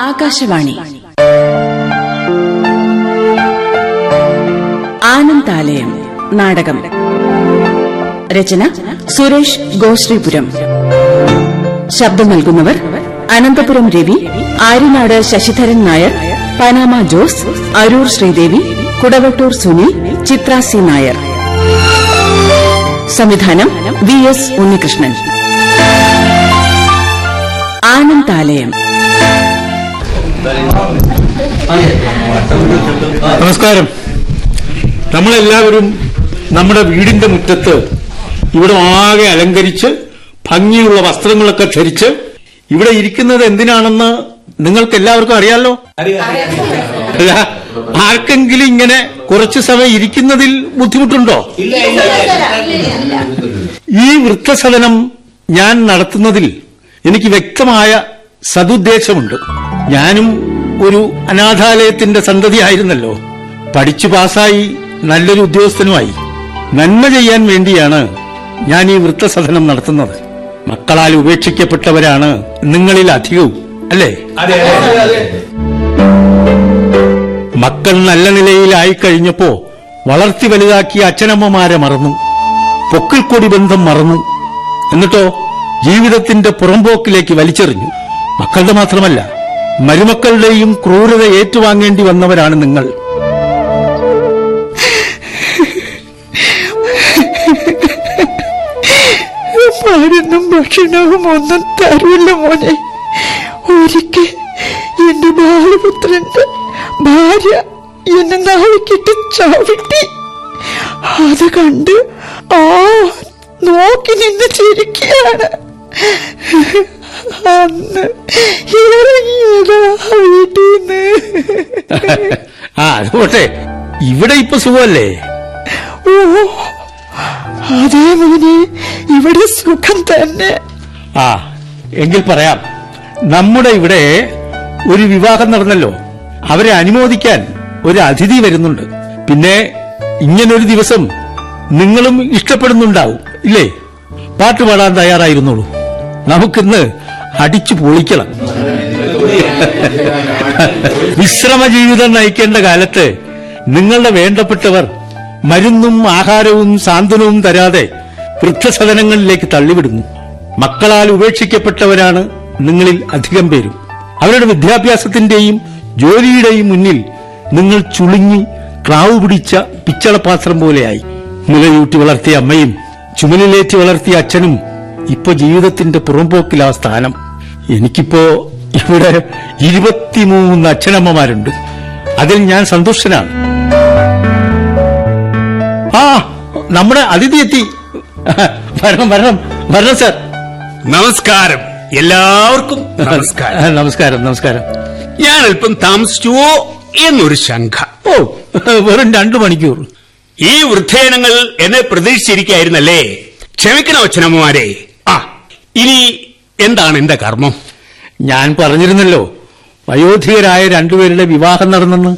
ആകാശവാണി. ആനന്ദാലയം നാടകം. രചന സുരേഷ് ഗോശ്രീപുരം. ശബ്ദം നൽകുന്നവർ അനന്തപുരം രവി ആര്യനാട് ശശിധരൻ നായർ പനാമ ജോസ് അരൂർ ശ്രീദേവി കുടവട്ടൂർ സുനിൽ ചിത്ര സി നായർ. സംവിധാനം വി എസ് ഉണ്ണികൃഷ്ണൻ. ആനന്ദാലയം. നമസ്കാരം. നമ്മളെല്ലാവരും നമ്മുടെ വീടിന്റെ മുറ്റത്ത് ഇവിടെ ആകെ അലങ്കരിച്ച് ഭംഗിയുള്ള വസ്ത്രങ്ങളൊക്കെ ധരിച്ച് ഇവിടെ ഇരിക്കുന്നത് എന്തിനാണെന്ന് നിങ്ങൾക്ക് എല്ലാവർക്കും അറിയാലോ ആർക്കെങ്കിലും ഇങ്ങനെ കുറച്ച് സമയം ഇരിക്കുന്നതിൽ ബുദ്ധിമുട്ടുണ്ടോ? ഈ വൃദ്ധസദനം ഞാൻ നടത്തുന്നതിൽ എനിക്ക് വ്യക്തമായ സതുദ്ദേശമുണ്ട്. ഞാനും ഒരു അനാഥാലയത്തിന്റെ സന്തതിയായിരുന്നല്ലോ. പഠിച്ചു പാസായി നല്ലൊരു ഉദ്യോഗസ്ഥനുമായി. നന്മ ചെയ്യാൻ വേണ്ടിയാണ് ഞാൻ ഈ വൃത്തസദനം നടത്തുന്നത്. മക്കളാൽ ഉപേക്ഷിക്കപ്പെട്ടവരാണ് നിങ്ങളിൽ അധികവും അല്ലേ? മക്കൾ നല്ല നിലയിലായി കഴിഞ്ഞപ്പോ വളർത്തി വലുതാക്കിയ അച്ഛനമ്മമാരെ മറന്നു. പൊക്കിൾക്കൊടി ബന്ധം മറന്നു. എന്നിട്ടോ ജീവിതത്തിന്റെ പുറംപോക്കിലേക്ക് വലിച്ചെറിഞ്ഞു. മക്കളുടെ മാത്രമല്ല മരുമക്കളുടെയും ക്രൂരത ഏറ്റുവാങ്ങേണ്ടി വന്നവരാണ് നിങ്ങൾ. മരുന്നും ഭക്ഷണവും ഒന്നും തരില്ല മോനെ. ഒരിക്കൽ എന്റെ ബാലപുത്രന്റെ ഭാര്യ എന്നെ നാവിക്കിട്ട് ചവിട്ടി. അത് കണ്ട് ആ നോക്കി നിന്ന് ചിരിക്കുകയാണ്. അന്ന് ഇറങ്ങിയത് വീട്ടിൽ നിന്ന് ആ ഇവിടെ ഇപ്പൊ സുഖമല്ലേ? ഓ അതേ മോനെ ഇവിടെ സുഖം തന്നെ. ആ എങ്കിൽ പറയാം. നമ്മുടെ ഇവിടെ ഒരു വിവാഹം നടന്നല്ലോ. അവരെ അനുമോദിക്കാൻ ഒരു അതിഥി വരുന്നുണ്ട്. പിന്നെ ഇങ്ങനൊരു ദിവസം നിങ്ങളും ഇഷ്ടപ്പെടുന്നുണ്ടാവും ഇല്ലേ? പാട്ട് പാടാൻ തയ്യാറായിരുന്നുള്ളൂ നമുക്കിന്ന് അടിച്ചു പൊളിക്കണം. വിശ്രമ ജീവിതം നയിക്കേണ്ട കാലത്ത് നിങ്ങളുടെ വേണ്ടപ്പെട്ടവർ മരുന്നും ആഹാരവും സാന്ത്വനവും തരാതെ വൃദ്ധസദനങ്ങളിലേക്ക് തള്ളിവിടുന്നു. മക്കളാൽ ഉപേക്ഷിക്കപ്പെട്ടവരാണ് നിങ്ങളിൽ അധികം പേരും. അവരുടെ വിദ്യാഭ്യാസത്തിന്റെയും ജോലിയുടെയും മുന്നിൽ നിങ്ങൾ ചുളുങ്ങി ക്ലാവ് പിടിച്ച പിച്ചളപാത്രം പോലെയായി. മുലയൂട്ടി വളർത്തിയ അമ്മയും ചുമലിലേറ്റി വളർത്തിയ അച്ഛനും ഇപ്പൊ ജീവിതത്തിന്റെ പുറംപോക്കിലാ സ്ഥാനം. എനിക്കിപ്പോ ഇവിടെ ഇരുപത്തിമൂന്ന് അച്ഛനമ്മമാരുണ്ട്. അതിൽ ഞാൻ സന്തുഷ്ടനാണ്. ആ നമ്മുടെ അതിഥി എത്തി വരണം വരണം വരണം സാർ. നമസ്കാരം. എല്ലാവർക്കും നമസ്കാരം. നമസ്കാരം നമസ്കാരം. ഞാൻ അല്പം താമസിച്ചുവോ എന്നൊരു ശങ്ക ഓ വെറും രണ്ടു മണിക്കൂർ. ഈ വൃദ്ധേനങ്ങൾ എന്നെ പ്രതീക്ഷിച്ചിരിക്കായിരുന്നല്ലേ ക്ഷമിക്കണം അച്ഛനമ്മമാരെ. ഇനി എന്താണ് എന്റെ കർമ്മം? ഞാൻ പറഞ്ഞിരുന്നല്ലോ വയോധികരായ രണ്ടുപേരുടെ വിവാഹം നടന്നെന്ന്.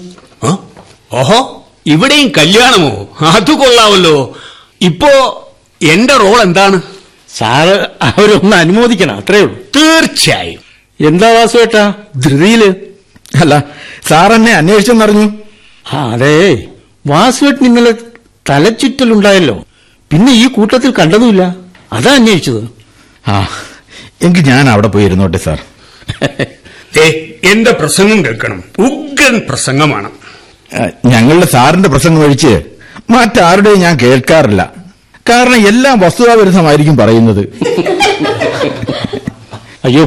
ഓഹോ ഇവിടെയും കല്യാണമോ? അത് കൊള്ളാമല്ലോ ഇപ്പോ എന്റെ റോൾ എന്താണ്? സാറ് അവരൊന്ന് അനുമോദിക്കണം അത്രേ ഉള്ളൂ. തീർച്ചയായും. എന്താ വാസുവേട്ടാ ധൃതിയിൽ? അല്ല സാറെന്നെ അന്വേഷിച്ചു അന്വേഷിച്ചെന്നറിഞ്ഞു. അതെ. വാസുവേട്ടൻ ഇന്നലെ തലച്ചുറ്റലുണ്ടായല്ലോ. പിന്നെ ഈ കൂട്ടത്തിൽ കണ്ടതുമില്ല. അതാ അന്വേഷിച്ചത്. ആ എങ്കിൽ ഞാൻ അവിടെ പോയി ഇരുന്നോട്ടെ സാർ. ഏ എന്റെ പ്രസംഗം കേൾക്കണം. ഉഗ്രൻ പ്രസംഗമാണ്. ഞങ്ങളുടെ സാറിന്റെ പ്രസംഗം ഒഴിച്ച് മറ്റാരുടെയും ഞാൻ കേൾക്കാറില്ല. കാരണം എല്ലാം വസ്തുതാവിരുദ്ധമായിരിക്കും പറയുന്നത്. അയ്യോ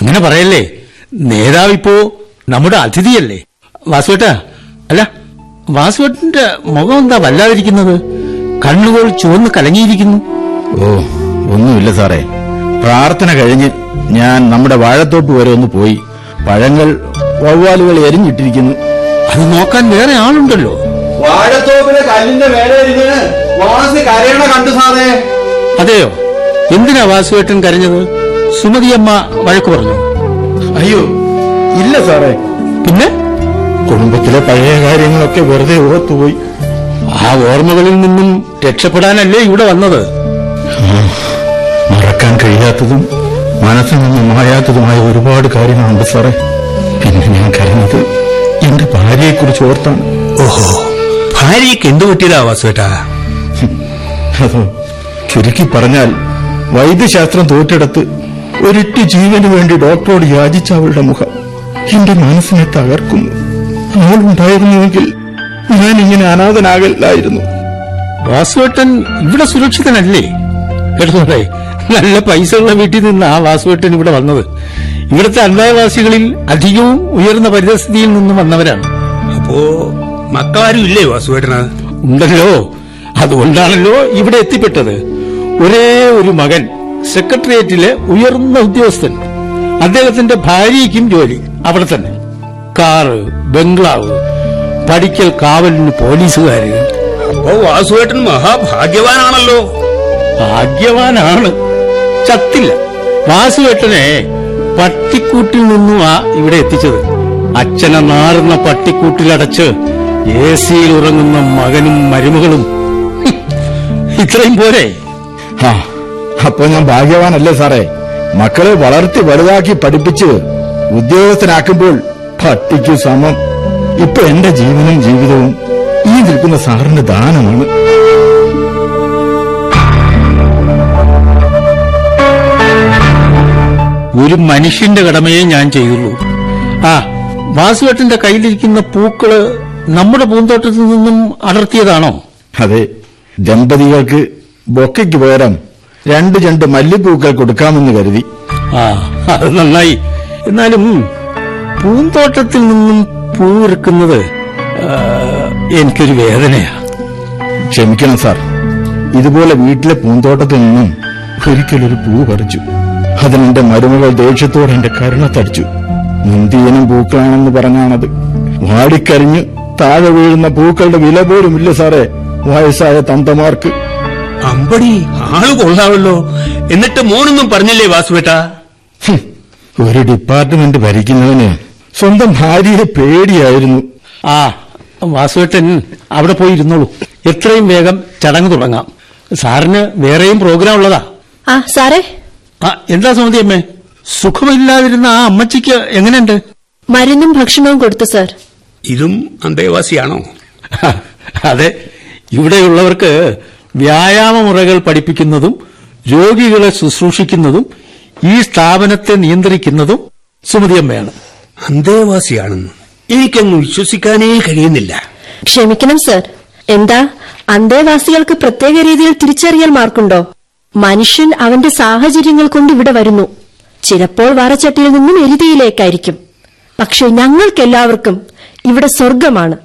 അങ്ങനെ പറയല്ലേ? നേതാവിപ്പോ നമ്മുടെ അതിഥിയല്ലേ? വാസുവേട്ടാ അല്ല വാസുവേട്ടന്റെ മുഖം എന്താ വല്ലാതിരിക്കുന്നത്? കണ്ണുകൾ ചുവന്ന് കലങ്ങിയിരിക്കുന്നു. ഓ ഒന്നുമില്ല സാറേ. പ്രാർത്ഥന കഴിഞ്ഞ് ഞാൻ നമ്മുടെ വാഴത്തോപ്പ് വരെ ഒന്ന് പോയി. പഴങ്ങൾ വവ്വാലുകൾ എരിഞ്ഞിട്ടിരിക്കുന്നു. അത് നോക്കാൻ വേറെ ആളുണ്ടല്ലോ. വാഴത്തോപ്പിലെ കല്ലിന്റെ മേലെ ഇരുന്ന് വാസി കരയണ കണ്ടു സാറേ. അതെയോ? എന്തിനാ വാസുവേട്ടൻ കരഞ്ഞത്? സുമതിയമ്മ വഴക്ക് പറഞ്ഞു. അയ്യോ ഇല്ല സാറേ. പിന്നെ? കുടുംബത്തിലെ പഴയ കാര്യങ്ങളൊക്കെ വെറുതെ ഓർത്തുപോയി. ആ ഓർമ്മകളിൽ നിന്നും രക്ഷപ്പെടാനല്ലേ ഇവിടെ വന്നത്? മറക്കാൻ കഴിയാത്തതും മനസ്സിൽ നിന്ന് മായാത്തതുമായ ഒരുപാട് കാര്യങ്ങളുണ്ട് സാറേ. പിന്നെ ഞാൻ കരഞ്ഞത് എന്റെ ഭാര്യയെക്കുറിച്ച് ഓർത്താണ് ഓഹോ ഭാര്യയ്ക്ക് എന്തു പറ്റിയതാ വാസുവേട്ടാ അതോ ചുരുക്കി പറഞ്ഞാൽ വൈദ്യശാസ്ത്രം തോറ്റെടുത്ത് ഒരിട്ട് ജീവന് വേണ്ടി ഡോക്ടറോട് യാചിച്ച അവളുടെ മുഖം എന്റെ മനസ്സിനെ തകർക്കുന്നു. അവളുണ്ടായിരുന്നുവെങ്കിൽ ഞാൻ ഇങ്ങനെ അനാഥനാകില്ലായിരുന്നു. വാസുവേട്ടൻ ഇവിടെ സുരക്ഷിതനല്ലേ? കേട്ടോടെ നല്ല പൈസ ഉള്ള വീട്ടിൽ നിന്ന് ആ വാസുവേട്ടൻ ഇവിടെ വന്നത്. ഇവിടുത്തെ അന്തേവാസികളിൽ അധികവും ഉയർന്ന പരിതസ്ഥിതിയിൽ നിന്നും വന്നവരാണ്. അപ്പോ മക്കളാരും ഇല്ലേ വാസുവേട്ടന് ഉണ്ടല്ലോ. അതുകൊണ്ടാണല്ലോ ഇവിടെ എത്തിപ്പെട്ടത്. ഒരേ ഒരു മകൻ സെക്രട്ടേറിയറ്റിലെ ഉയർന്ന ഉദ്യോഗസ്ഥൻ. അദ്ദേഹത്തിന്റെ ഭാര്യയ്ക്കും ജോലി അവിടെ തന്നെ. കാറ് ബംഗ്ലാവ് പഠിക്കൽ കാവലിന് പോലീസുകാര്. അപ്പോ വാസുവേട്ടൻ മഹാഭാഗ്യവാനാണല്ലോ. ഭാഗ്യവാനാണ്. ചത്തില്ല. വാസുവേട്ടനെ പട്ടിക്കൂട്ടിൽ ആ ഇവിടെ എത്തിച്ചത്. അച്ഛനെ നാറുന്ന പട്ടിക്കൂട്ടിലടച്ച് എ സിയിൽ ഉറങ്ങുന്ന മകനും മരുമകളും. ഇത്രയും പോരെ. അപ്പൊ ഞാൻ ഭാഗ്യവാനല്ലേ സാറേ? മക്കളെ വളർത്തി വലുതാക്കി പഠിപ്പിച്ച് ഉദ്യോഗസ്ഥനാക്കുമ്പോൾ പട്ടിക്കു സമം. ഇപ്പൊ എന്റെ ജീവനും ജീവിതവും ഈ നിൽക്കുന്ന സാറിന്റെ ദാനമാണ്. ഒരു മനുഷ്യന്റെ കടമയെ ഞാൻ ചെയ്തുള്ളൂ ആ വാസുവേട്ടന്റെ കയ്യിലിരിക്കുന്ന പൂക്കൾ നമ്മുടെ പൂന്തോട്ടത്തിൽ നിന്നും അടർത്തിയതാണോ? അതെ ദമ്പതികൾക്ക് ബൊക്കയ്ക്ക് പകരം രണ്ട് രണ്ട് മല്ലിപ്പൂക്കൾ കൊടുക്കാമെന്ന് കരുതി. ആ അത് നന്നായി. എന്നാലും പൂന്തോട്ടത്തിൽ നിന്നും പൂവിറക്കുന്നത് എനിക്കൊരു വേദനയാ. ക്ഷമിക്കണം സാർ. ഇതുപോലെ വീട്ടിലെ പൂന്തോട്ടത്തിൽ നിന്നും ഒരിക്കലൊരു പൂ പറിച്ചു. അതിനെന്റെ മരുമകൾ ദേഷ്യത്തോടെ എന്റെ കരുണ തടിച്ചു മുന്തിയനും പൂക്കളാണെന്ന് പറഞ്ഞാണത്. വാടിക്കരിഞ്ഞ് താഴെ വീഴുന്ന പൂക്കളുടെ വില പോലും ഇല്ല സാറേ. വയസ്സായ തന്തമാർക്ക്. അമ്പടി ആൾ കൊള്ളാവല്ലോ. എന്നിട്ട് മോനൊന്നും പറഞ്ഞില്ലേ വാസുവേട്ട? ഹും, ഒരു ഡിപ്പാർട്ട്മെന്റ് ഭരിക്കുന്നവന് സ്വന്തം ഭാര്യയെ പേടിയായിരുന്നു. ആ വാസുവേട്ടൻ അവിടെ പോയി ഇരുന്നോളൂ. എത്രയും വേഗം ചടങ്ങ് തുടങ്ങാം. സാറിന് വേറെയും പ്രോഗ്രാം ഉള്ളതാ. ആ സാറേ എന്താ സുമതി അമ്മേ? സുഖമില്ലാതിരുന്ന ആ അമ്മച്ചിക്ക് എങ്ങനെയുണ്ട്? മരുന്നും ഭക്ഷണവും കൊടുത്തു സർ. ഇതും അന്തേവാസിയാണോ? അതെ ഇവിടെയുള്ളവർക്ക് വ്യായാമ മുറകൾ പഠിപ്പിക്കുന്നതും രോഗികളെ ശുശ്രൂഷിക്കുന്നതും ഈ സ്ഥാപനത്തെ നിയന്ത്രിക്കുന്നതും സുമതിയമ്മയാണ് അന്തേവാസിയാണെന്ന് എനിക്കങ്ങ് വിശ്വസിക്കാനേ കഴിയുന്നില്ല. ക്ഷമിക്കണം സർ. എന്താ? അന്തേവാസികൾക്ക് പ്രത്യേക രീതിയിൽ തിരിച്ചറിയൽ മാർക്കുണ്ടോ? മനുഷ്യൻ അവന്റെ സാഹചര്യങ്ങൾ കൊണ്ട് ഇവിടെ വരുന്നു. ചിലപ്പോൾ വറച്ചട്ടിയിൽ നിന്നും എരുതിയിലേക്കായിരിക്കും. പക്ഷെ ഞങ്ങൾക്കെല്ലാവർക്കും ഇവിടെ സ്വർഗമാണ്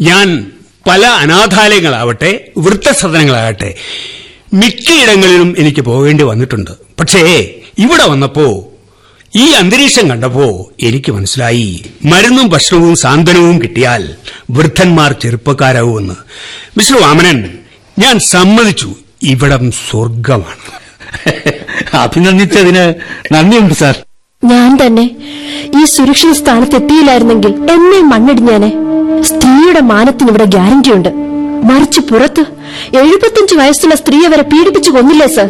ഞാൻ പല അനാഥാലയങ്ങളാവട്ടെ വൃത്തസദനങ്ങളാകട്ടെ മിക്കയിടങ്ങളിലും എനിക്ക് പോകേണ്ടി വന്നിട്ടുണ്ട്. പക്ഷേ ഇവിടെ വന്നപ്പോ ഈ അന്തരീക്ഷം കണ്ടപ്പോ എനിക്ക് മനസ്സിലായി. മരുന്നും ഭക്ഷണവും സാന്ത്വനവും കിട്ടിയാൽ വൃദ്ധന്മാർ ചെറുപ്പക്കാരാവുമെന്ന് മിസ്റ്റർ വാമനൻ ഞാൻ സമ്മതിച്ചു. ഇവിടം സ്വർഗമാണ്. അഭിനന്ദിച്ചതിന് നന്ദിയുണ്ട് സാർ. ഞാൻ തന്നെ ഈ സുരക്ഷിത സ്ഥാനത്ത് എത്തിയില്ലായിരുന്നെങ്കിൽ എന്നെ മണ്ണിടിഞ്ഞാനെ. സ്ത്രീയുടെ മാനത്തിന് ഇവിടെ ഗ്യാരണ്ടിയുണ്ട് മറിച്ച് പുറത്ത് എഴുപത്തിയഞ്ച് വയസ്സുള്ള സ്ത്രീയെ വരെ പീഡിപ്പിച്ചു കൊന്നില്ലേ സർ?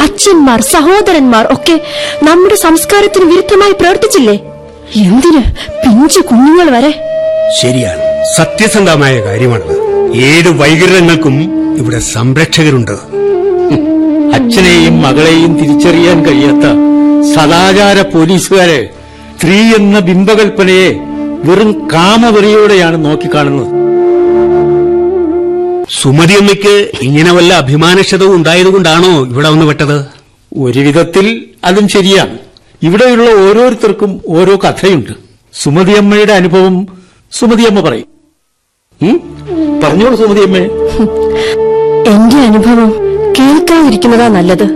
അച്ഛന്മാർ സഹോദരന്മാർ ഒക്കെ നമ്മുടെ സംസ്കാരത്തിന് വിരുദ്ധമായി പ്രവർത്തിച്ചില്ലേ? എന്തിന് പിഞ്ചു കുഞ്ഞുങ്ങൾ വരെ? ശരിയാണ്. സത്യസന്ധമായ കാര്യമാണ് ഏത് വൈകൃതങ്ങൾക്കും ഇവിടെ സംരക്ഷകരുണ്ട്. അച്ഛനെയും മകളെയും തിരിച്ചറിയാൻ കഴിയാത്ത സദാചാര പോലീസുകാരെ സ്ത്രീ എന്ന ബിംബകൽപ്പനയെ വെറും കാമവെറിയോടെയാണ് നോക്കിക്കാണുന്നത്. സുമതിയമ്മയ്ക്ക് ഇങ്ങനെ വല്ല അഭിമാനക്ഷതവും ഉണ്ടായതുകൊണ്ടാണോ ഇവിടെ വന്ന് വിട്ടത് ഒരു വിധത്തിൽ അതും ശരിയാണ്. ഇവിടെയുള്ള ഓരോരുത്തർക്കും ഓരോ കഥയുണ്ട്. സുമതിയമ്മയുടെ അനുഭവം സുമതിയമ്മ പറയും? പറഞ്ഞോളൂ സുമതിയമ്മേ എന്റെ അനുഭവം കേൾക്കാതിരിക്കുന്നതാ നല്ലത്.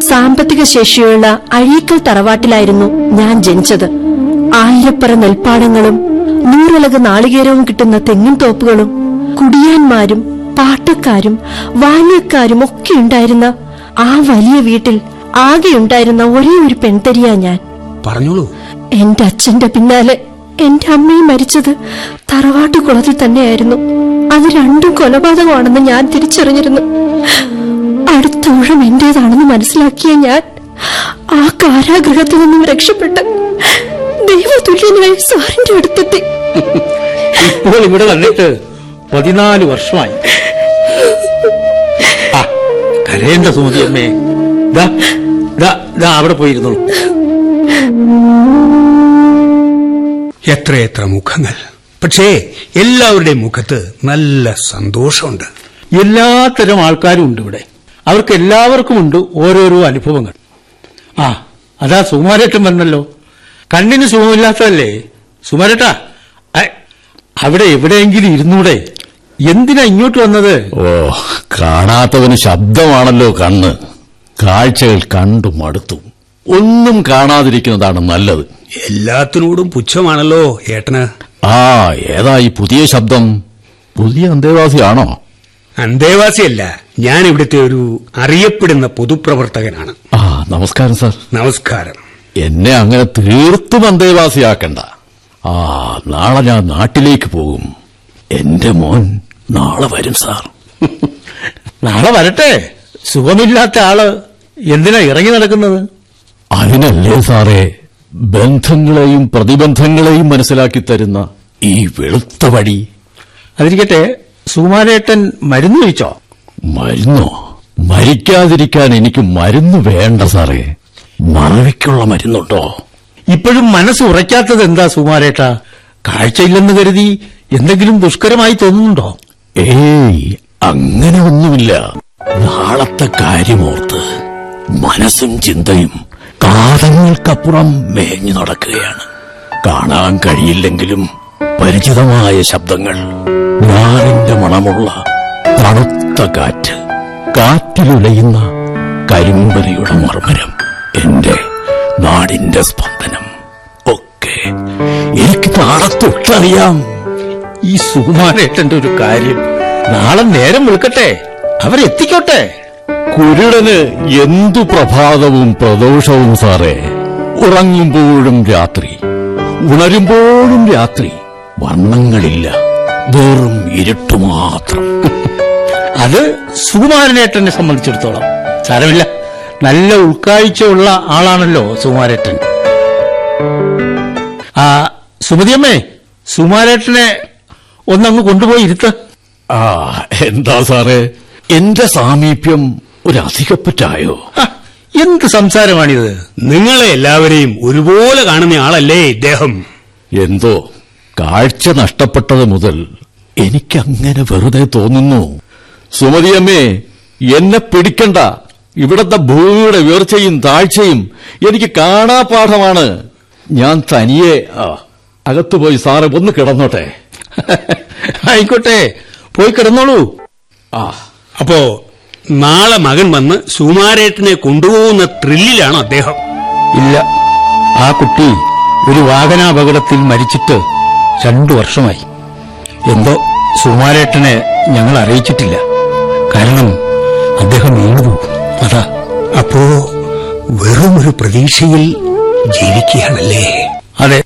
സാമ്പത്തിക ശേഷിയുള്ള അഴീക്കൽ തറവാട്ടിലായിരുന്നു ഞാൻ ജനിച്ചത്. ആയിരപ്പറ നെൽപ്പാടങ്ങളും നൂറിലക നാളികേരവും കിട്ടുന്ന തെങ്ങിൻ തോപ്പുകളും കുടിയാന്മാരും പാട്ടക്കാരും വാല്യക്കാരും ഒക്കെ ഉണ്ടായിരുന്ന ആ വലിയ വീട്ടിൽ ആകെ ഉണ്ടായിരുന്ന ഒരേ ഒരു പെൺതരിയാ ഞാൻ. പറഞ്ഞോളൂ. എന്റെ അച്ഛന്റെ പിന്നാലെ എന്റെ അമ്മയും മരിച്ചത് തറവാട്ടു കുളത്തിൽ തന്നെയായിരുന്നു. അത് രണ്ടും കൊലപാതകമാണെന്ന് ഞാൻ തിരിച്ചറിഞ്ഞിരുന്നു. അടുത്ത ഊഴം എന്റേതാണെന്ന് മനസ്സിലാക്കിയ ഞാൻ ആ കാരാഗൃഹത്തിൽ നിന്നും രക്ഷപ്പെട്ട്. ദൈവതുല്യനായി സാറിന്റെ അടുത്തെത്തി. ഇപ്പോൾ ഇവിടെ വന്നിട്ട് പതിനാല് വർഷമായി. കരയേണ്ട സുമതിയമ്മേ അമ്മേ. ദാ ദാ അവിടെ പോയിരുന്നുള്ളൂ എത്രയെത്ര മുഖങ്ങൾ. പക്ഷേ എല്ലാവരുടെയും മുഖത്ത് നല്ല സന്തോഷമുണ്ട്. എല്ലാത്തരം ആൾക്കാരും ഉണ്ട് ഇവിടെ. അവർക്ക് എല്ലാവർക്കും ഉണ്ട് ഓരോരോ അനുഭവങ്ങൾ. ആ അതാ സുമാരേട്ടൻ പറഞ്ഞല്ലോ കണ്ണിന് സുഖമില്ലാത്തതല്ലേ? സുമാരേട്ടാ അവിടെ എവിടെയെങ്കിലും ഇരുന്നൂടെ? എന്തിനാ ഇങ്ങോട്ട് വന്നത്? ഓ കാണാത്തവന് ശബ്ദമാണല്ലോ കണ്ണ്. കാഴ്ചകൾ കണ്ടു മടുത്തു. ഒന്നും കാണാതിരിക്കുന്നതാണ് നല്ലത്. എല്ലാത്തിനോടും പുച്ഛമാണല്ലോ ഏട്ടന്. ആ ഏതാ ഈ പുതിയ ശബ്ദം? പുതിയ അന്തേവാസിയാണോ? അന്തേവാസിയല്ല. ഞാൻ ഇവിടുത്തെ ഒരു അറിയപ്പെടുന്ന പൊതുപ്രവർത്തകനാണ്. ആ നമസ്കാരം സാർ. നമസ്കാരം. എന്നെ അങ്ങനെ തീർത്തും അന്തേവാസിയാക്കണ്ട. ആ നാളെ ഞാൻ നാട്ടിലേക്ക് പോകും. എന്റെ മോൻ നാളെ വരും സാർ. നാളെ വരട്ടെ. സുഖമില്ലാത്ത ആൾ എന്തിനാ ഇറങ്ങി നടക്കുന്നത്? അതിനല്ലേ സാറേ. ബന്ധങ്ങളെയും പ്രതിബന്ധങ്ങളെയും മനസ്സിലാക്കി തരുന്ന ഈ വെളുത്ത വഴി അതിരിക്കട്ടെ സുമാരേട്ടൻ മരുന്ന് കഴിച്ചോ? മരുന്നോ? മരിക്കാതിരിക്കാൻ എനിക്ക് മരുന്ന് വേണ്ട സാറേ. മറവിക്കുള്ള മരുന്നുണ്ടോ? ഇപ്പോഴും മനസ്സ് ഉറയ്ക്കാത്തത് എന്താ സുകുമാരേട്ട? കാഴ്ചയില്ലെന്ന് കരുതി എന്തെങ്കിലും ദുഷ്കരമായി തോന്നുന്നുണ്ടോ? ഏയ് അങ്ങനെ ഒന്നുമില്ല. നാളത്തെ കാര്യമോർത്ത് മനസ്സും ചിന്തയും കാതങ്ങൾക്കപ്പുറം മേഞ്ഞു നടക്കുകയാണ്. കാണാൻ കഴിയില്ലെങ്കിലും പരിചിതമായ ശബ്ദങ്ങൾ ഞാറിന്റെ മണമുള്ള തണുത്ത കാറ്റ് കാറ്റിലുലയുന്ന കരിമ്പലിയുടെ മർമ്മരം എന്റെ നാടിന്റെ സ്പന്ദനം ഒക്കെ എനിക്ക് നാളെ തൊട്ടറിയാം. ഈ സുകുമാരേട്ടന്റെ ഒരു കാര്യം നാളെ നേരം വിളിക്കട്ടെ. അവരെത്തിക്കോട്ടെ. കുരുടന് എന്തു പ്രഭാതവും പ്രദോഷവും സാറേ? ഉറങ്ങുമ്പോഴും രാത്രി ഉണരുമ്പോഴും രാത്രി വർണങ്ങളില്ല വെറും ഇരുട്ടു മാത്രം. അത് സുകുമാരനേട്ടനെ സംബന്ധിച്ചിടത്തോളം സാരമില്ല. നല്ല ഉൾക്കാഴ്ചയുള്ള ആളാണല്ലോ സുകുമാരേട്ടൻ. ആ സുമതിയമ്മേ സുകുമാരേട്ടനെ ഒന്നങ്ങ് കൊണ്ടുപോയി ഇരുത്ത്. ആ എന്താ സാറേ? എന്റെ സാമീപ്യം ഒരു അധികപ്പറ്റായോ എന്ത് സംസാരമാണിത്? നിങ്ങളെ എല്ലാവരെയും ഒരുപോലെ കാണുന്ന ആളല്ലേ ഇദ്ദേഹം. എന്തോ കാഴ്ച നഷ്ടപ്പെട്ടത് മുതൽ എനിക്കങ്ങനെ വെറുതെ തോന്നുന്നു. സുമതിയമ്മേ എന്നെ പിടിക്കണ്ട. ഇവിടത്തെ ഭൂമിയുടെ ഉയർച്ചയും താഴ്ചയും എനിക്ക് കാണാപാഠമാണ്. ഞാൻ തനിയെ അകത്തു അകത്തുപോയി സാറ് ഒന്ന് കിടന്നോട്ടെ. ആയിക്കോട്ടെ പോയി കിടന്നോളൂ. ആ. അപ്പോ നാളെ മകൻ വന്ന് സുമാരേട്ടനെ കൊണ്ടുപോകുന്ന ത്രില്ലിലാണ് അദ്ദേഹം. ഇല്ല. ആ കുട്ടി ഒരു വാഹനാപകടത്തിൽ മരിച്ചിട്ട് രണ്ടു വർഷമായി. എന്തോ സുമാരേട്ടനെ ഞങ്ങൾ അറിയിച്ചിട്ടില്ല. കാരണം അദ്ദേഹം വീണുപോകും. അതാ. അപ്പോ വെറും ഒരു പ്രതീക്ഷയിൽ ജീവിക്കുകയാണല്ലേ? അതെ.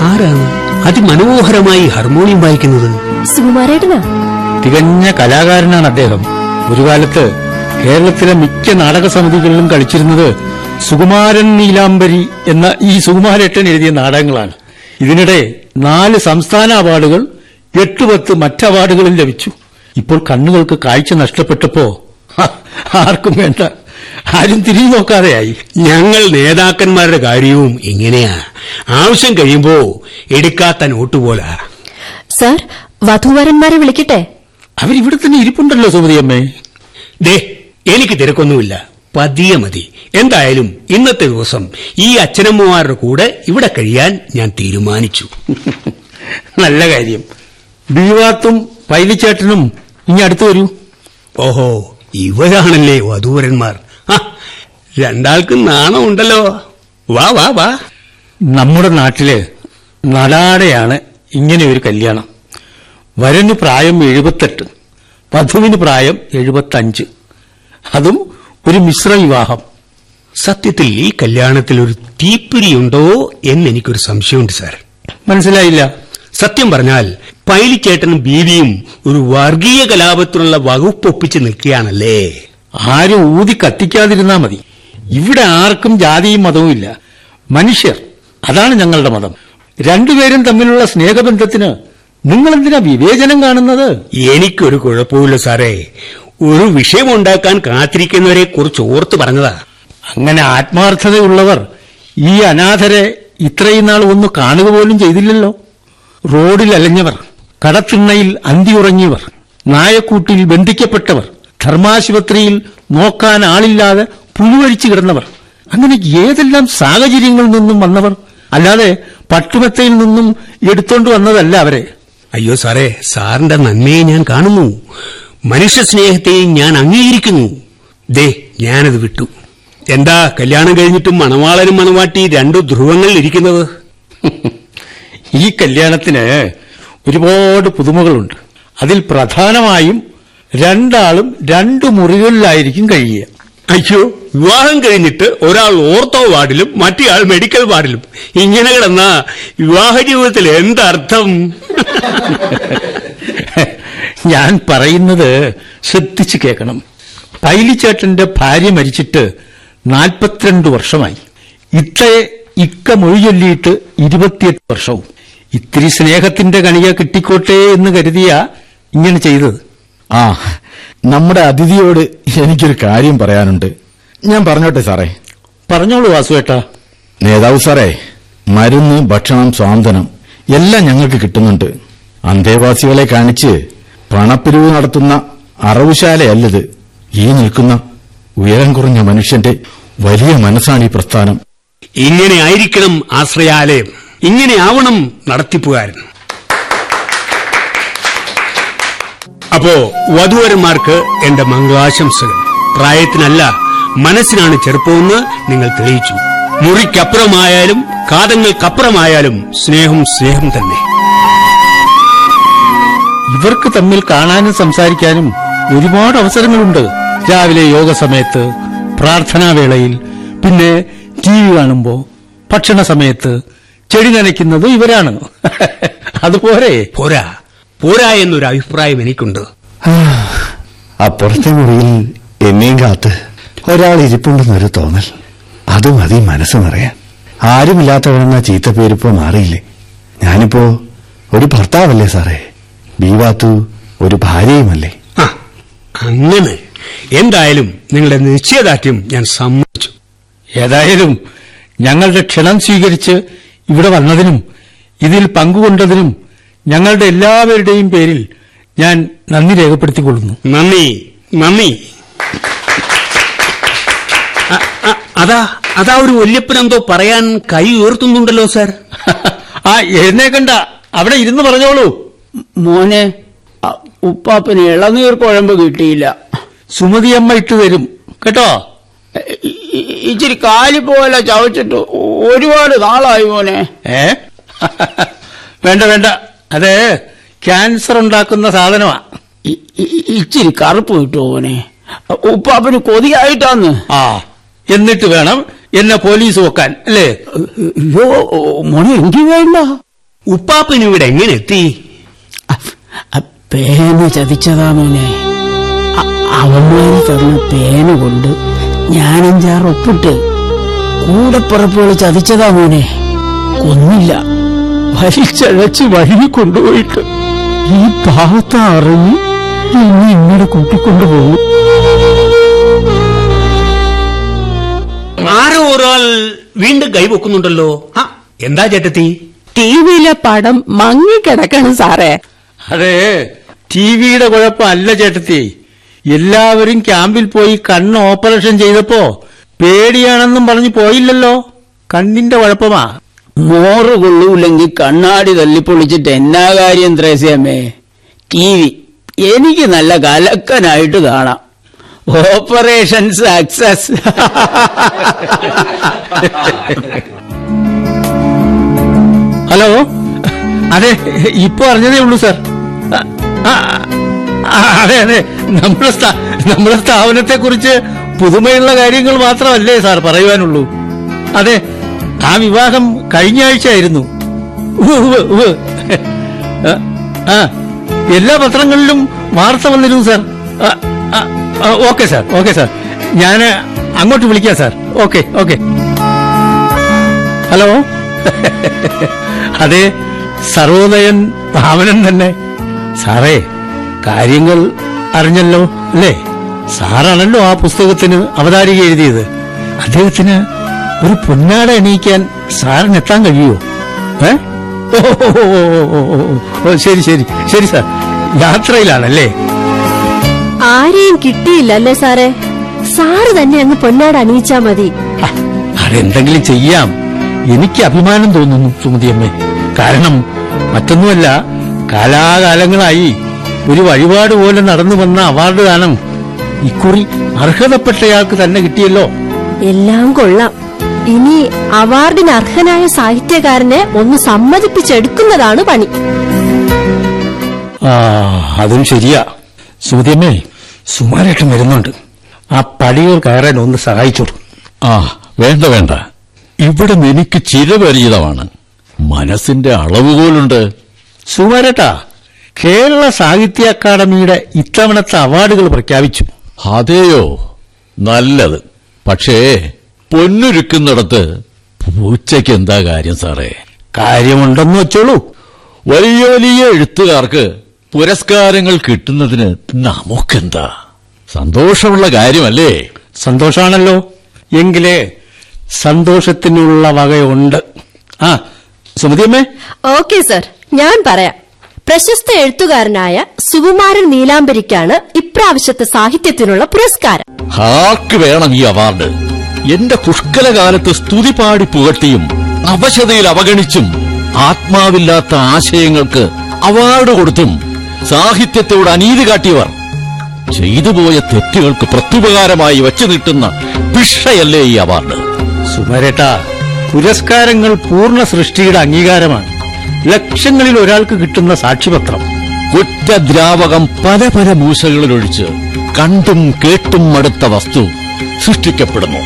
ആരാണ് അതിമനോഹരമായി ഹാർമോണിയം വായിക്കുന്നത്? സുകുമാരേട്ടനാ? തികഞ്ഞ കലാകാരനാണ് അദ്ദേഹം. ഒരു കാലത്ത് കേരളത്തിലെ മിക്ക നാടക സമിതികളിലും കളിച്ചിരുന്നത് സുകുമാരൻ നീലാംബരി എന്ന ഈ സുകുമാരേട്ടൻ എഴുതിയ നാടകങ്ങളാണ്. ഇതിനിടെ നാല് സംസ്ഥാന അവാർഡുകൾ എട്ട് പത്ത് മറ്റ് അവാർഡുകളും ലഭിച്ചു. ഇപ്പോൾ കണ്ണുകൾക്ക് കാഴ്ച നഷ്ടപ്പെട്ടപ്പോ ആർക്കും വേണ്ട. ആരും തിരിഞ്ഞു നോക്കാതെയായി. ഞങ്ങൾ നേതാക്കന്മാരുടെ കാര്യവും ഇങ്ങനെയാ. ആവശ്യം കഴിയുമ്പോ എടുക്കാത്ത നോട്ടുപോലാ. സാർ വധൂവരന്മാരെ വിളിക്കട്ടെ? അവരിവിടെ തന്നെ ഇരിപ്പുണ്ടല്ലോ സുമതിയമ്മേ. ദേ എനിക്ക് തിരക്കൊന്നുമില്ല. പതിയെ മതി. എന്തായാലും ഇന്നത്തെ ദിവസം ഈ അച്ഛനമ്മമാരുടെ കൂടെ ഇവിടെ കഴിയാൻ ഞാൻ തീരുമാനിച്ചു. നല്ല കാര്യം. ബീവാത്തും പൈലിച്ചേട്ടനും ഇനി അടുത്ത് വരൂ. ഓഹോ ഇവരാണല്ലേ വധൂവരന്മാർ. രണ്ടാൾക്ക് നാണം ഉണ്ടല്ലോ വാ വാ വാ. നമ്മുടെ നാട്ടിൽ നടാടെയാണ് ഇങ്ങനെ ഒരു കല്യാണം. വരന് പ്രായം എഴുപത്തെട്ട് വധുവിന് പ്രായം എഴുപത്തഞ്ച്. അതും ഒരു മിശ്ര വിവാഹം. സത്യത്തിൽ ഈ കല്യാണത്തിൽ ഒരു തീപ്പിരിയുണ്ടോ എന്ന് എനിക്കൊരു സംശയമുണ്ട് സാർ. മനസ്സിലായില്ല. സത്യം പറഞ്ഞാൽ പൈലിച്ചേട്ടനും ബീവിയും ഒരു വർഗീയ കലാപത്തിനുള്ള വകുപ്പ് ഒപ്പിച്ച് നിൽക്കുകയാണല്ലേ. ആരും ഊതി കത്തിക്കാതിരുന്നാ മതി. ഇവിടെ ആർക്കും ജാതിയും മതവും ഇല്ല. മനുഷ്യർ അതാണ് ഞങ്ങളുടെ മതം. രണ്ടുപേരും തമ്മിലുള്ള സ്നേഹബന്ധത്തിന് നിങ്ങൾ എന്തിനാ വിവേചനം കാണുന്നത്? എനിക്കൊരു കുഴപ്പമില്ല സാറേ. ഒരു വിഷയമുണ്ടാക്കാൻ കാത്തിരിക്കുന്നവരെ കുറിച്ച് ഓർത്ത് പറഞ്ഞതാ. അങ്ങനെ ആത്മാർത്ഥതയുള്ളവർ ഈ അനാഥരെ ഇത്രയും നാൾ ഒന്ന് കാണുക പോലും ചെയ്തില്ലല്ലോ. റോഡിൽ അലഞ്ഞവർ കടത്തിണ്ണയിൽ അന്തിയുറങ്ങിയവർ നായക്കൂട്ടിൽ ബന്ധിക്കപ്പെട്ടവർ ധർമാശുപത്രിയിൽ നോക്കാൻ ആളില്ലാതെ പുഴുവരിച്ചു കിടന്നവർ അങ്ങനെ ഏതെല്ലാം സാഹചര്യങ്ങളിൽ നിന്നും വന്നവർ? അല്ലാതെ പട്ടുമെത്തയിൽ നിന്നും എടുത്തോണ്ട് വന്നതല്ല അവരെ. അയ്യോ സാറേ സാറിന്റെ നന്മയെ ഞാൻ കാണുന്നു. മനുഷ്യ സ്നേഹത്തെയും ഞാൻ അംഗീകരിക്കുന്നു. ദേ ഞാനത് വിട്ടു. എന്താ കല്യാണം കഴിഞ്ഞിട്ടും മണവാളനും മണവാട്ടി രണ്ടു ധ്രുവങ്ങളിൽ ഇരിക്കുന്നത്? ഈ കല്യാണത്തിന് ഒരുപാട് പുതുമകളുണ്ട്. അതിൽ പ്രധാനമായും രണ്ടാളും രണ്ടു മുറികളിലായിരിക്കും കഴിയുക. അയ്യോ വിവാഹം കഴിഞ്ഞിട്ട് ഒരാൾ ഓർത്തോ വാർഡിലും മറ്റേയാൾ മെഡിക്കൽ വാർഡിലും. ഇങ്ങനെ കിടന്ന വിവാഹ ജീവിതത്തിൽ എന്തർത്ഥം? ഞാൻ പറയുന്നത് ശ്രദ്ധിച്ചു കേൾക്കണം. പൈലിച്ചേട്ടന്റെ ഭാര്യ മരിച്ചിട്ട് നാൽപ്പത്തിരണ്ട് വർഷമായി. ഇത്തയെ ഇക്ക മൊഴിചൊല്ലിയിട്ട് ഇരുപത്തിയെട്ട് വർഷവും. ഇത്തിരി സ്നേഹത്തിന്റെ കണിക കിട്ടിക്കോട്ടെ എന്ന് കരുതിയ ഇങ്ങനെ ചെയ്തത്. ആ നമ്മുടെ അതിഥിയോട് എനിക്കൊരു കാര്യം പറയാനുണ്ട്. ഞാൻ പറഞ്ഞോട്ടെ സാറേ. പറഞ്ഞോളൂ വാസുവേട്ടാ നേതാവ് സാറേ മരുന്ന് ഭക്ഷണം സ്വാന്തനം എല്ലാം ഞങ്ങൾക്ക് കിട്ടുന്നുണ്ട്. അന്തേവാസികളെ കാണിച്ച് പണപ്പിരിവ് നടത്തുന്ന അറവുശാലയല്ലത്. ഈ നിൽക്കുന്ന ഉയരം കുറഞ്ഞ മനുഷ്യന്റെ വലിയ മനസ്സാണ് ഈ പ്രസ്ഥാനം. ഇങ്ങനെ ആയിരിക്കണം ആശ്രയാലയം. ഇങ്ങനെ ആവണം നടത്തിപ്പുകാരൻ. അപ്പോ വധുവരന്മാർക്ക് എന്റെ മംഗളാശംസകൾ. പ്രായത്തിനല്ല മനസ്സിനാണ് ചെറുപ്പമെന്ന് നിങ്ങൾ തെളിയിച്ചു. മുറിക്കപ്പുറമായാലും കാതങ്ങൾക്കപ്പുറമായാലും സ്നേഹം സ്നേഹം തന്നെ. ഇവർക്ക് തമ്മിൽ കാണാനും സംസാരിക്കാനും ഒരുപാട് അവസരങ്ങളുണ്ട്. രാവിലെ യോഗ സമയത്ത് പ്രാർത്ഥനാവേളയിൽ പിന്നെ ടി വി കാണുമ്പോ ഭക്ഷണ സമയത്ത് ചെടി നനയ്ക്കുന്നത് ഇവരാണ്. അതുപോലെ. പോരാ. പോരാ എന്നൊരു അഭിപ്രായം എനിക്കുണ്ട്. അപ്പുറത്തെ മുറിയിൽ എന്നെയും കാത്ത് ഒരാൾ ഇരിപ്പുണ്ടെന്നൊരു തോന്നൽ. അത് മതി മനസ്സ് നിറയാൻ. ആരുമില്ലാത്തവരെന്ന ചീത്തപ്പേരിപ്പോ മാറിയില്ലേ? ഞാനിപ്പോ ഒരു ഭർത്താവല്ലേ സാറേ? ബീവാത്തു ഒരു ഭാര്യയുമല്ലേ? അങ്ങനെ. എന്തായാലും നിങ്ങളുടെ നിശ്ചയദാർഢ്യം ഞാൻ സമ്മതിച്ചു. ഏതായാലും ഞങ്ങളുടെ ക്ഷണം സ്വീകരിച്ച് ഇവിടെ വന്നതിനും ഇതിൽ പങ്കുകൊണ്ടതിനും ഞങ്ങളുടെ എല്ലാവരുടെയും പേരിൽ ഞാൻ നന്ദി രേഖപ്പെടുത്തിക്കൊള്ളുന്നു. നന്ദി. നന്ദി. അതാ അതാ ഒരു വല്യപ്പനെന്തോ പറയാൻ കൈ ഉയർത്തുന്നുണ്ടല്ലോ സാർ. ആ എഴുന്നേക്കണ്ട. അവിടെ ഇരുന്ന് പറഞ്ഞോളൂ. മോനെ ഉപ്പാപ്പന് ഇളനീർ കുഴമ്പ് കിട്ടിയില്ല. സുമതിയമ്മ ഇട്ട് തരും. കേട്ടോ? ഇച്ചിരി കാലി പോലെ ചവച്ചിട്ട് ഒരുപാട് നാളായി മോനെ. ഏ? വേണ്ട വേണ്ട. അത് ക്യാൻസർ ഉണ്ടാക്കുന്ന സാധനമാ. ഇച്ചിരി കറുപ്പ് കിട്ടുമോ അവനെ ഉപ്പാപ്പന് കൊതിയായിട്ടാന്ന്. ആ എന്നിട്ട് വേണം എന്നെ പോലീസ് വെക്കാൻ അല്ലേ? അയ്യോ മോനെ എനിക്ക് വേണ്ട. ഉപ്പാപ്പന് ഇവിടെ എങ്ങനെ എത്തി? പേന ചതിച്ചതാ മോനെ. അവന്മാര് തന്ന പേന കൊണ്ട് ഞാനഞ്ചാറ് ഒപ്പിട്ട് പുറപ്പുകൾ ചതിച്ചതാ മോനെ. കൊന്നില്ല. വലിച്ചഴച്ച് വഴി കൊണ്ടുപോയിട്ട് ഈ ഭാഗത്ത് അറിഞ്ഞ് എന്നെ ഇങ്ങോട്ട് കൂട്ടിക്കൊണ്ടുപോകും. ആരോ ഒരാൾ വീണ്ടും കൈവെക്കുന്നുണ്ടല്ലോ. ആ. എന്താ ചേട്ടത്തി? ടി വിയിലെ പടം മങ്ങിക്കിടക്കണം സാറേ. അതെ ടി വിയുടെ കുഴപ്പമല്ല ചേട്ടത്തി. എല്ലാവരും ക്യാമ്പിൽ പോയി കണ്ണ് ഓപ്പറേഷൻ ചെയ്തപ്പോ പേടിയാണെന്നും പറഞ്ഞു പോയില്ലല്ലോ. കണ്ണിന്റെ കുഴപ്പമാ. മോറ് കൊള്ളൂല്ലെങ്കിൽ കണ്ണാടി തല്ലിപ്പൊളിച്ചിട്ട് എന്നാ കാര്യം ത്രേസ്യമ്മേ? T V. എനിക്ക് നല്ല കലക്കനായിട്ട് കാണാം. Operation success. ഹലോ? അതെ ഇപ്പൊ അറിഞ്ഞതേ ഉള്ളൂ സാർ. അതെ അതെ. നമ്മുടെ നമ്മുടെ സ്ഥാപനത്തെ കുറിച്ച് പുതുമയുള്ള കാര്യങ്ങൾ മാത്രമല്ലേ സാർ പറയുവാനുള്ളൂ. അതെ ആ വിവാഹം കഴിഞ്ഞ ആഴ്ചയായിരുന്നു. ആ, എല്ലാ പത്രങ്ങളിലും വാർത്ത വന്നിരുന്നു sir. Okay sir okay sir. ഞാൻ അങ്ങോട്ട് വിളിക്കാം സാർ. Okay okay. ഹലോ? അതെ സർവോദയൻ ഭാവനൻ തന്നെ. സാറേ കാര്യങ്ങൾ അറിഞ്ഞല്ലോ അല്ലേ? സാറാണല്ലോ ആ പുസ്തകത്തിന് അവതാരിക എഴുതിയത്. അദ്ദേഹത്തിന് ഒരു പൊന്നാട എണീക്കാൻ സാറിന് എത്താൻ കഴിയുമോ ഏ? ഓ, ശരി ശരി ശരി സാർ. യാത്രയിലാണല്ലേ? ആരെയും കിട്ടിയില്ല അല്ലേ സാറേ? സാറ് തന്നെ അങ്ങ് പൊന്നാട അണിയിച്ചാ മതി. അതെന്തെങ്കിലും ചെയ്യാം. എനിക്ക് അഭിമാനം തോന്നുന്നു സുമതിയമ്മേ കാരണം മറ്റൊന്നുമല്ല കാലാകാലങ്ങളായി ഒരു വഴിപാട് പോലെ നടന്നു വന്ന അവാർഡ് ദാനം ഇക്കുറി അർഹതപ്പെട്ടയാൾക്ക് തന്നെ കിട്ടിയല്ലോ. എല്ലാം കൊള്ളാം. ഇനി അവാർഡിന് അർഹനായ സാഹിത്യകാരനെ ഒന്ന് സമ്മതിപ്പിച്ചെടുക്കുന്നതാണ് പണി. ആ അതും ശരിയാ. സുമതിയമ്മേ സുമാരേട്ടൻ വരുന്നുണ്ട്. ആ പടികൾ കയറാൻ ഒന്ന് സഹായിച്ചോളൂ. ആ വേണ്ട വേണ്ട. ഇവിടെ എനിക്ക് ചിരപരിചിതമാണ്. മനസ്സിന്റെ അളവുകോലുണ്ട്. സുമാരേട്ടാ കേരള സാഹിത്യ അക്കാദമിയുടെ ഇത്തവണത്തെ അവാർഡുകൾ പ്രഖ്യാപിച്ചു. അതെയോ? നല്ലത്. പക്ഷേ പൊന്നൊരുക്കുന്നിടത്ത് പൂച്ചയ്ക്ക് എന്താ കാര്യം സാറേ? കാര്യമുണ്ടെന്ന് വെച്ചോളൂ. വലിയ വലിയ എഴുത്തുകാർക്ക് പുരസ്കാരങ്ങൾ കിട്ടുന്നതിന് നമുക്കെന്താ? സന്തോഷമുള്ള കാര്യമല്ലേ? സന്തോഷാണല്ലോ. എങ്കിലേ സന്തോഷത്തിനുള്ള വകയുണ്ട്. ആ സുമതിയമ്മേ? Okay sir. ഞാൻ പറയാം. പ്രശസ്ത എഴുത്തുകാരനായ സുകുമാരൻ നീലാംബരിക്കാണ് ഇപ്രാവശ്യത്തെ സാഹിത്യത്തിനുള്ള പുരസ്കാരം. ഹാക്ക് വേണം ഈ അവാർഡ്. എന്റെ പുഷ്കലകാലത്ത് സ്തുതി പാടി പുകട്ടിയും അവശതയിൽ അവഗണിച്ചും ആത്മാവില്ലാത്ത ആശയങ്ങൾക്ക് അവാർഡ് കൊടുത്തും സാഹിത്യത്തോട് അനീതി കാട്ടിയവർ ചെയ്തുപോയ തെറ്റുകൾക്ക് പ്രത്യുപകാരമായി വെച്ചു നീട്ടുന്ന പിഷയല്ലേ ഈ അവാർഡ്. സുമരട്ട പുരസ്കാരങ്ങൾ പൂർണ സൃഷ്ടിയുടെ അംഗീകാരമാണ്. ലക്ഷങ്ങളിൽ ഒരാൾക്ക് കിട്ടുന്ന സാക്ഷിപത്രം. കുറ്റദ്രാവകം പല പല മൂശകളിലൊഴിച്ച് കണ്ടും കേട്ടും മടുത്ത വസ്തു സൃഷ്ടിക്കപ്പെടുന്നു.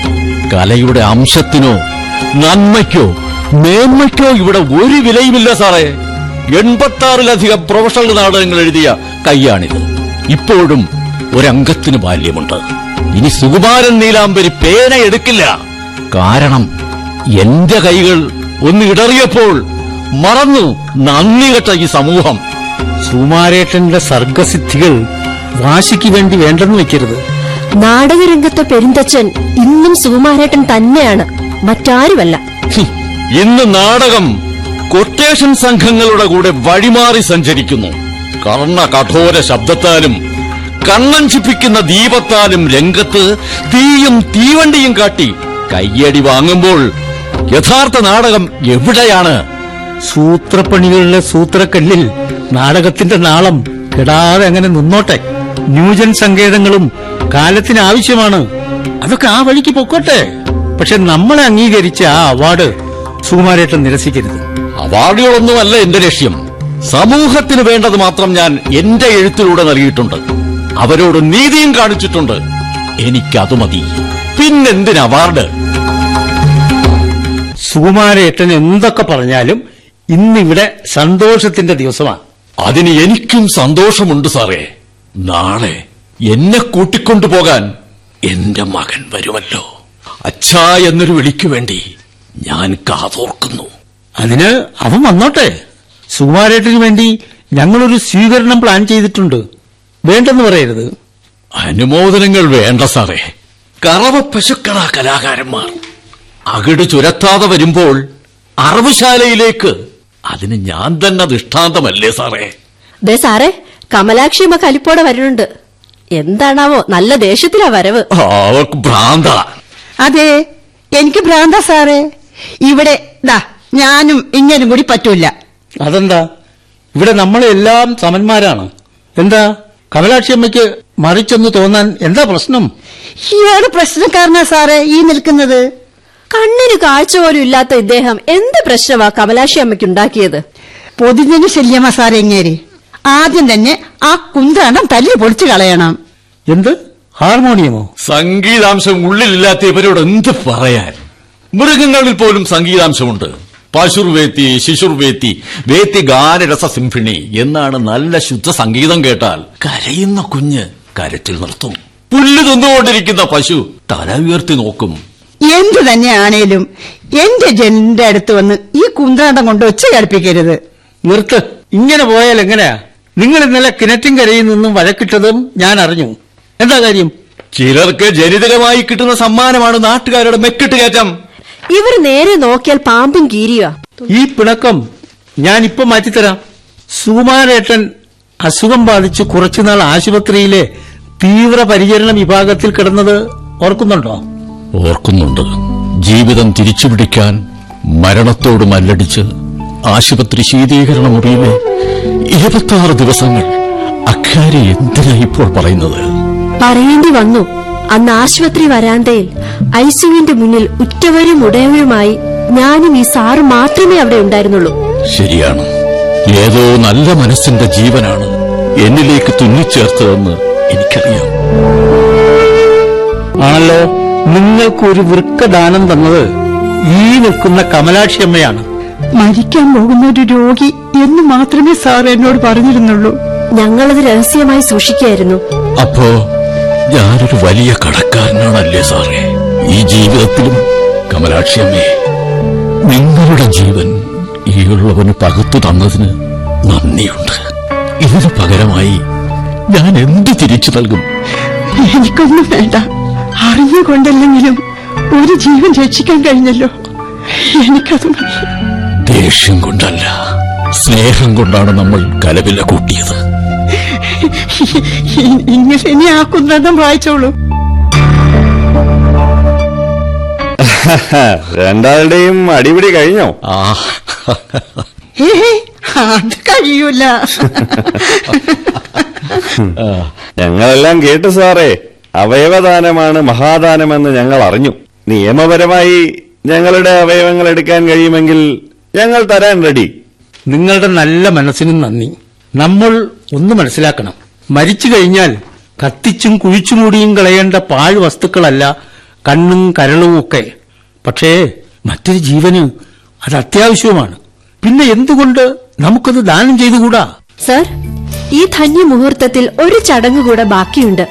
കലയുടെ അംശത്തിനോ നന്മയ്ക്കോ മേന്മയ്ക്കോ ഇവിടെ ഒരു വിലയുമില്ല സാറേ. എൺപത്തി പ്രൊഫഷണൽ നാടകങ്ങൾ എഴുതിയ കൈയാണിത്. ഇപ്പോഴും ഒരംഗത്തിന് ബാല്യമുണ്ട്. ഇനി സുകുമാരൻ നീലാംബരി പേന എടുക്കില്ല. കാരണം എന്റെ കൈകൾ ഒന്ന് ഇടറിയപ്പോൾ മറന്നു നന്ദി കെട്ട ഈ സമൂഹം. സുമാരേട്ടന്റെ സർഗസിദ്ധികൾ വാശിക്ക് വേണ്ടി വേണ്ടെന്ന് വെക്കരുത്. നാടകരംഗത്തെ പെരിന്തച്ചൻ ഇന്നും സുകുമാരേട്ടൻ തന്നെയാണ്. മറ്റാരുമല്ല. ഇന്ന് നാടകം കൊട്ടേഷൻ സംഘങ്ങളുടെ കൂടെ വഴിമാറി സഞ്ചരിക്കുന്നു. കർണ കഠോര ശബ്ദത്താലും കണ്ണഞ്ചിപ്പിക്കുന്ന ദീപത്താലും രംഗത്ത് തീയും തീവണ്ടിയും കാട്ടി കയ്യടി വാങ്ങുമ്പോൾ യഥാർത്ഥ നാടകം എവിടെയാണ്? സൂത്രപ്പണികളിലെ സൂത്രക്കല്ലിൽ നാടകത്തിന്റെ നാളം കെടാതെ അങ്ങനെ നിന്നോട്ടെ. ന്യൂജൻ സങ്കേതങ്ങളും കാലത്തിന് ആവശ്യമാണ്. അതൊക്കെ ആ വഴിക്ക് പൊക്കോട്ടെ. പക്ഷെ നമ്മളെ അംഗീകരിച്ച ആ അവാർഡ് സുകുമാരേട്ടൻ നിരസിക്കരുത്. അവാർഡുകളൊന്നുമല്ല എന്റെ ലക്ഷ്യം. സമൂഹത്തിന് വേണ്ടത് മാത്രം ഞാൻ എന്റെ എഴുത്തിലൂടെ നൽകിയിട്ടുണ്ട്. അവരോട് നീതിയും കാണിച്ചിട്ടുണ്ട്. എനിക്കത് മതി. പിന്നെന്തിന് അവാർഡ്? സുകുമാരേട്ടൻ എന്തൊക്കെ പറഞ്ഞാലും ഇന്നിവിടെ സന്തോഷത്തിന്റെ ദിവസമാണ്. അതിന് എനിക്കും സന്തോഷമുണ്ട് സാറേ. നാളെ എന്നെ കൂട്ടിക്കൊണ്ടുപോകാൻ എന്റെ മകൻ വരുമല്ലോ. അച്ഛാ എന്നൊരു വിളിക്കു വേണ്ടി ഞാൻ കാതോർക്കുന്നു. അതിന് അവൻ വന്നോട്ടെ. സുകുമാരേട്ടന് വേണ്ടി ഞങ്ങളൊരു സ്വീകരണം പ്ലാൻ ചെയ്തിട്ടുണ്ട്. വേണ്ടെന്ന് പറയരുത്. അനുമോദനങ്ങൾ വേണ്ട സാറേ. കറവ പശുക്കളാ കലാകാരന്മാർ. അകിട് ചുരത്താതെ വരുമ്പോൾ അറവുശാലയിലേക്ക്. അതിന് ഞാൻ തന്നെ ദൃഷ്ടാന്തമല്ലേ സാറേ? ദേ സാറേ കമലാക്ഷിയമ്മ കലിപ്പോടെ വരുന്നുണ്ട്. എന്താണാവോ? നല്ല ദേഷ്യത്തിലാ വരവ്. അവർക്ക് ഭ്രാന്ത. അതെ എനിക്ക് ഭ്രാന്ത സാറേ. ഇവിടെ ദാ ഞാനും ഇങ്ങനും കൂടി പറ്റൂല. അതെന്താ? ഇവിടെ നമ്മളെല്ലാം സമന്മാരാണ്. എന്താ? കമലാക്ഷി അമ്മയ്ക്ക് മറിച്ചെന്ന് തോന്നാൻ എന്താ പ്രശ്നം? ഏത് പ്രശ്നക്കാരനാ സാറേ ഈ നിൽക്കുന്നത്. കണ്ണിന് കാഴ്ച പോലും ഇല്ലാത്ത ഇദ്ദേഹം എന്ത് പ്രശ്നമാ കമലാക്ഷി അമ്മയ്ക്ക് ഉണ്ടാക്കിയത്? പൊതിഞ്ഞതിന് ശല്യമാ സാറേ ഇങ്ങേരി. ആദ്യം തന്നെ ആ കുന്ത്രാണ്ടം തല്ലി പൊളിച്ചു കളയണം. എന്ത്? ഹാർമോണിയമോ? സംഗീതാംശം ഉള്ളിലില്ലാത്ത ഇവരോട് എന്ത് പറയാൻ? മൃഗങ്ങളിൽ പോലും സംഗീതാംശമുണ്ട്. പശുർവേത്തി ശിശുർവേത്തി വേത്തി ഗാനരസ സിംഫിണി എന്നാണ് നല്ല ശുദ്ധ സംഗീതം കേട്ടാൽ കരയുന്ന കുഞ്ഞ് കരച്ചിൽ നിർത്തും. പുല്ല് തിന്നുകൊണ്ടിരിക്കുന്ന പശു തല ഉയർത്തി നോക്കും. എന്തു തന്നെയാണേലും എന്റെ ജനന്റെ അടുത്ത് വന്ന് ഈ കുന്ത്രാണ്ടം കൊണ്ട് ഒച്ച കളിപ്പിക്കരുത് നിർത്ത്. ഇങ്ങനെ പോയാൽ എങ്ങനെയാ? നിങ്ങൾ ഇന്നലെ കിണറ്റിൻകരയിൽ നിന്നും വഴക്കിട്ടതും ഞാൻ അറിഞ്ഞു. എന്താ കാര്യം? ചിലർക്ക് ജനിതകമായി കിട്ടുന്ന സമ്മാനമാണ് നാട്ടുകാരുടെ മെക്കിട്ട് കയറ്റം ഇവർ നേരെ നോക്കിയാൽ പാമ്പും കീരിയ. ഈ പിണക്കം ഞാൻ ഇപ്പൊ മാറ്റിത്തരാം. സുകുമാരേട്ടൻ അസുഖം ബാധിച്ച് കുറച്ചുനാൾ ആശുപത്രിയിലെ തീവ്ര പരിചരണ വിഭാഗത്തിൽ കിടന്നത് ഓർക്കുന്നുണ്ടോ? ഓർക്കുന്നുണ്ട്. ജീവിതം തിരിച്ചുപിടിക്കാൻ മരണത്തോട് മല്ലടിച്ച് ആശുപത്രി ശീതീകരണ മുറിയിലെ ഇരുപത്തിയാറ് ദിവസങ്ങൾ അക്കാര്യം എന്തിനായി ഇപ്പോൾ പറയുന്നത്? പറയേണ്ടി വന്നു. അന്ന് ആശുപത്രി വരാന്തയിൽ ഐസിയുവിന്റെ മുന്നിൽ ഉറ്റവരും ഉടയവരുമായി ഞാനും ഈ സാറ് മാത്രമേ അവിടെ ഉണ്ടായിരുന്നുള്ളൂ. ശരിയാണ്. ഏതോ നല്ല മനസ്സിന്റെ ജീവനാണ് എന്നിലേക്ക് തുന്നിച്ചേർത്തതെന്ന് എനിക്കറിയാം. ആണല്ലോ നിങ്ങൾക്കൊരു വൃക്കദാനം വൃക്ക ദാനം തന്നത് ഈ നിൽക്കുന്ന കമലാക്ഷി അമ്മയാണ്. മരിക്കാൻ പോകുന്ന ഒരു രോഗി എന്ന് മാത്രമേ സാർ എന്നോട് പറഞ്ഞിരുന്നുള്ളൂ. ഞങ്ങളത് രഹസ്യമായി സൂക്ഷിക്കായിരുന്നു. അപ്പോ ഞാനൊരു വലിയ കടക്കാരനാണല്ലേ സാറേ? ഈ ജീവിതത്തിലും കമലാക്ഷിയമ്മേ നിങ്ങളുടെ ജീവൻ ഈയുള്ളവന് പകുത്തു തന്നതിന് നന്ദിയുണ്ട്. ഇതിന് പകരമായി ഞാൻ എന്ത് തിരിച്ചു നൽകും? എനിക്കൊന്നും വേണ്ട. അറിഞ്ഞുകൊണ്ടല്ലെങ്കിലും ഒരു ജീവൻ രക്ഷിക്കാൻ കഴിഞ്ഞല്ലോ. എനിക്കത് മതി. ദേഷ്യം കൊണ്ടല്ല. സ്നേഹം കൊണ്ടാണ് നമ്മൾ കലവില കൂട്ടിയത്. ഇ- ഇങ്ങനെ ഇനി ആ കുന്ത്രം വായിച്ചോളൂ. രണ്ടാളുടെയും അടിപിടി കഴിഞ്ഞോ? ആ. അത് കഴിയൂല. ഞങ്ങളെല്ലാം കേട്ടു സാറേ. അവയവദാനമാണ് മഹാദാനമെന്ന് ഞങ്ങൾ അറിഞ്ഞു. നിയമപരമായി ഞങ്ങളുടെ അവയവങ്ങൾ എടുക്കാൻ കഴിയുമെങ്കിൽ ഞങ്ങൾ തരാൻ റെഡി നിങ്ങളുടെ നല്ല മനസ്സിനും നന്ദി. നമ്മൾ ഒന്ന് മനസ്സിലാക്കണം. മരിച്ചു കഴിഞ്ഞാൽ കത്തിച്ചും കുഴിച്ചു മൂടിയും കളയേണ്ട പാഴ് വസ്തുക്കളല്ല കണ്ണും കരളും ഒക്കെ. പക്ഷേ മറ്റൊരു ജീവന് അത് അത്യാവശ്യവുമാണ്. പിന്നെ എന്തുകൊണ്ട് നമുക്കത് ദാനം ചെയ്തുകൂടാ? സർ ഈ ധന്യ മുഹൂർത്തത്തിൽ ഒരു ചടങ്ങ് കൂടെ ബാക്കിയുണ്ട്.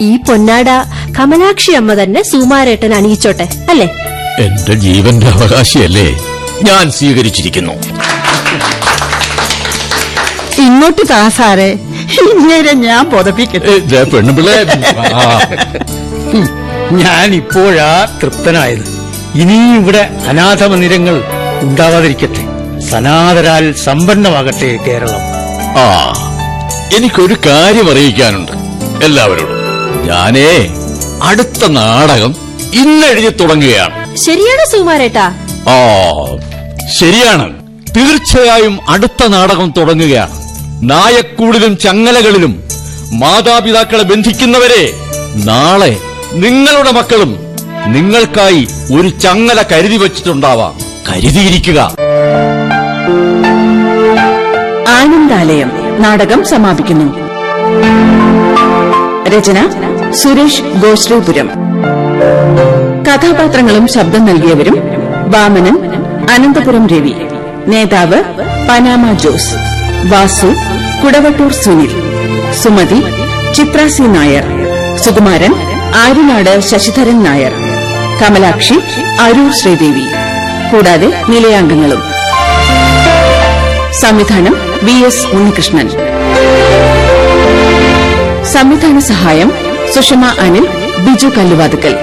ഈ പൊന്നാട കമലാക്ഷി അമ്മ തന്നെ സൂമാരേട്ടൻ അണിയിച്ചോട്ടെ അല്ലേ? എന്റെ ജീവന്റെ അവകാശിയല്ലേ? ഞാൻ സ്വീകരിച്ചിരിക്കുന്നു. ഇങ്ങോട്ട് താ സാറേ. ഇന്നേരം ഞാൻ പൊതപ്പിക്കട്ടെ പെണ്ണുപിള്ളേ ഞാൻ ഇപ്പോഴാ തൃപ്തനായത്. ഇനിയും ഇവിടെ അനാഥ മന്ദിരങ്ങൾ ഉണ്ടാവാതിരിക്കട്ടെ. സനാതരാൽ സമ്പന്നമാകട്ടെ കേരളം. ആ എനിക്കൊരു കാര്യം അറിയിക്കാനുണ്ട് എല്ലാവരോടും. ഞാനേ അടുത്ത നാടകം ഇന്നെഴുതി തുടങ്ങുകയാണ്. ശരിയാണ് സുമാരേട്ടാ ആ ശരിയാണ്. തീർച്ചയായും അടുത്ത നാടകം തുടങ്ങുകയാണ്. നായക്കൂടിലും ചങ്ങലകളിലും മാതാപിതാക്കളെ ബന്ധിക്കുന്നവരെ നാളെ നിങ്ങളുടെ മക്കളും നിങ്ങൾക്കായി ഒരു ചങ്ങല കരുതി വച്ചിട്ടുണ്ടാവാം. കരുതിയിരിക്കുക. ആനന്ദാലയം നാടകം സമാപിക്കുന്നു. രചന സുരേഷ് ഗോശ്രീപുരം. കഥാപാത്രങ്ങളും ശബ്ദം നൽകിയവരും വാമനൻ അനന്തപുരം രവി നേതാവ് പനാമ ജോസ് വാസു കുടവട്ടൂർ സുനിൽ സുമതി ചിത്ര സി നായർ സുകുമാരൻ ആര്യനാട് ശശിധരൻ നായർ കമലാക്ഷി അരൂർ ശ്രീദേവി കൂടാതെ നിലയാംഗങ്ങളും. സംവിധാനം വി എസ് ഉണ്ണികൃഷ്ണൻ. സംവിധാന സഹായം സുഷമ അനിൽ ബിജു കല്ലുവാതുക്കൽ.